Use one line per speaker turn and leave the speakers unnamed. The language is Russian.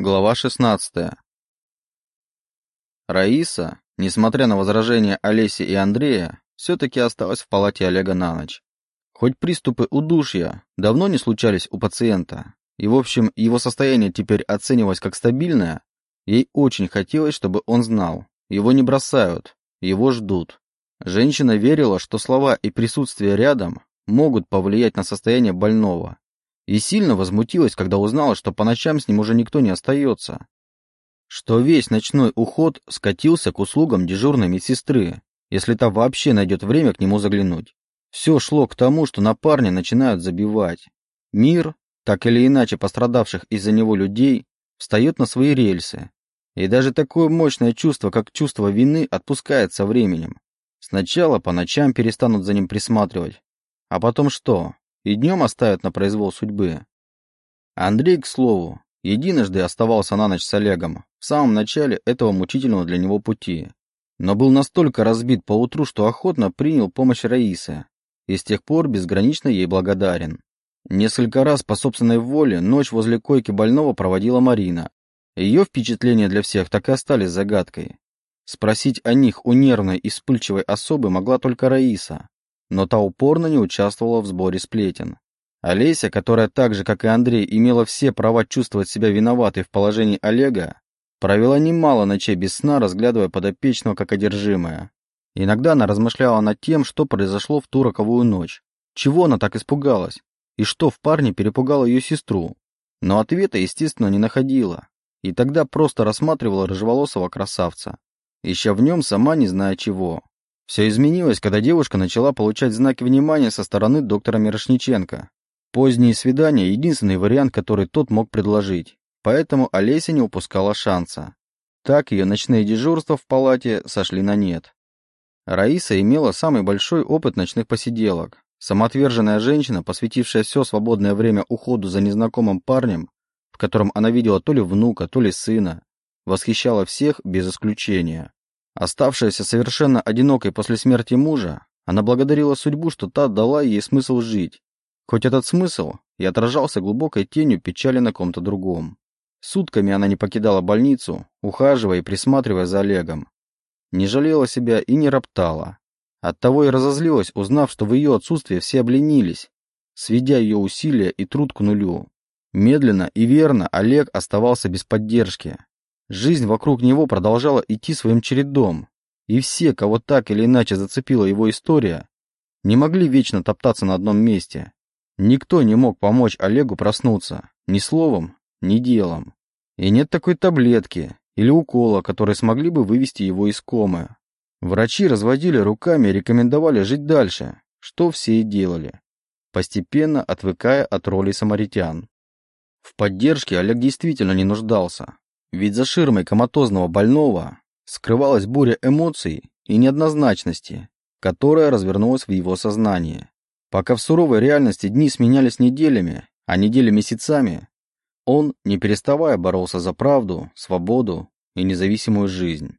Глава 16. Раиса, несмотря на возражения Олеси и Андрея, все-таки осталась в палате Олега на ночь. Хоть приступы удушья давно не случались у пациента, и в общем его состояние теперь оценивалось как стабильное, ей очень хотелось, чтобы он знал, его не бросают, его ждут. Женщина верила, что слова и присутствие рядом могут повлиять на состояние больного, и сильно возмутилась, когда узнала, что по ночам с ним уже никто не остается. Что весь ночной уход скатился к услугам дежурной медсестры, если та вообще найдет время к нему заглянуть. Все шло к тому, что на парня начинают забивать. Мир, так или иначе пострадавших из-за него людей, встает на свои рельсы. И даже такое мощное чувство, как чувство вины, отпускает со временем. Сначала по ночам перестанут за ним присматривать. А потом что? И днем оставят на произвол судьбы. Андрей, к слову, единожды оставался на ночь с Олегом в самом начале этого мучительного для него пути, но был настолько разбит поутру, что охотно принял помощь Раисы и с тех пор безгранично ей благодарен. Несколько раз по собственной воле ночь возле койки больного проводила Марина. Ее впечатления для всех так и остались загадкой. Спросить о них у нервной и вспыльчивой особы могла только Раиса, но та упорно не участвовала в сборе сплетен. Олеся, которая так же, как и Андрей, имела все права чувствовать себя виноватой в положении Олега, провела немало ночей без сна, разглядывая подопечного как одержимое. Иногда она размышляла над тем, что произошло в ту роковую ночь. Чего она так испугалась? И что в парне перепугало ее сестру? Но ответа, естественно, не находила. И тогда просто рассматривала рыжеволосого красавца, ища в нем сама не зная чего. Все изменилось, когда девушка начала получать знаки внимания со стороны доктора Мирошниченко. Поздние свидания – единственный вариант, который тот мог предложить. Поэтому Олеся не упускала шанса. Так ее ночные дежурства в палате сошли на нет. Раиса имела самый большой опыт ночных посиделок. Самоотверженная женщина, посвятившая все свободное время уходу за незнакомым парнем, в котором она видела то ли внука, то ли сына, восхищала всех без исключения. Оставшаяся совершенно одинокой после смерти мужа, она благодарила судьбу, что та дала ей смысл жить. Хоть этот смысл и отражался глубокой тенью печали на ком-то другом. Сутками она не покидала больницу, ухаживая и присматривая за Олегом. Не жалела себя и не роптала. Оттого и разозлилась, узнав, что в ее отсутствие все обленились, сведя ее усилия и труд к нулю. Медленно и верно Олег оставался без поддержки, Жизнь вокруг него продолжала идти своим чередом, и все, кого так или иначе зацепила его история, не могли вечно топтаться на одном месте. Никто не мог помочь Олегу проснуться, ни словом, ни делом. И нет такой таблетки или укола, которые смогли бы вывести его из комы. Врачи разводили руками и рекомендовали жить дальше, что все и делали, постепенно отвыкая от роли самаритян. В поддержке Олег действительно не нуждался. Ведь за ширмой коматозного больного скрывалась буря эмоций и неоднозначности, которая развернулась в его сознании. Пока в суровой реальности дни сменялись неделями, а недели месяцами, он, не переставая, боролся за правду, свободу и независимую жизнь.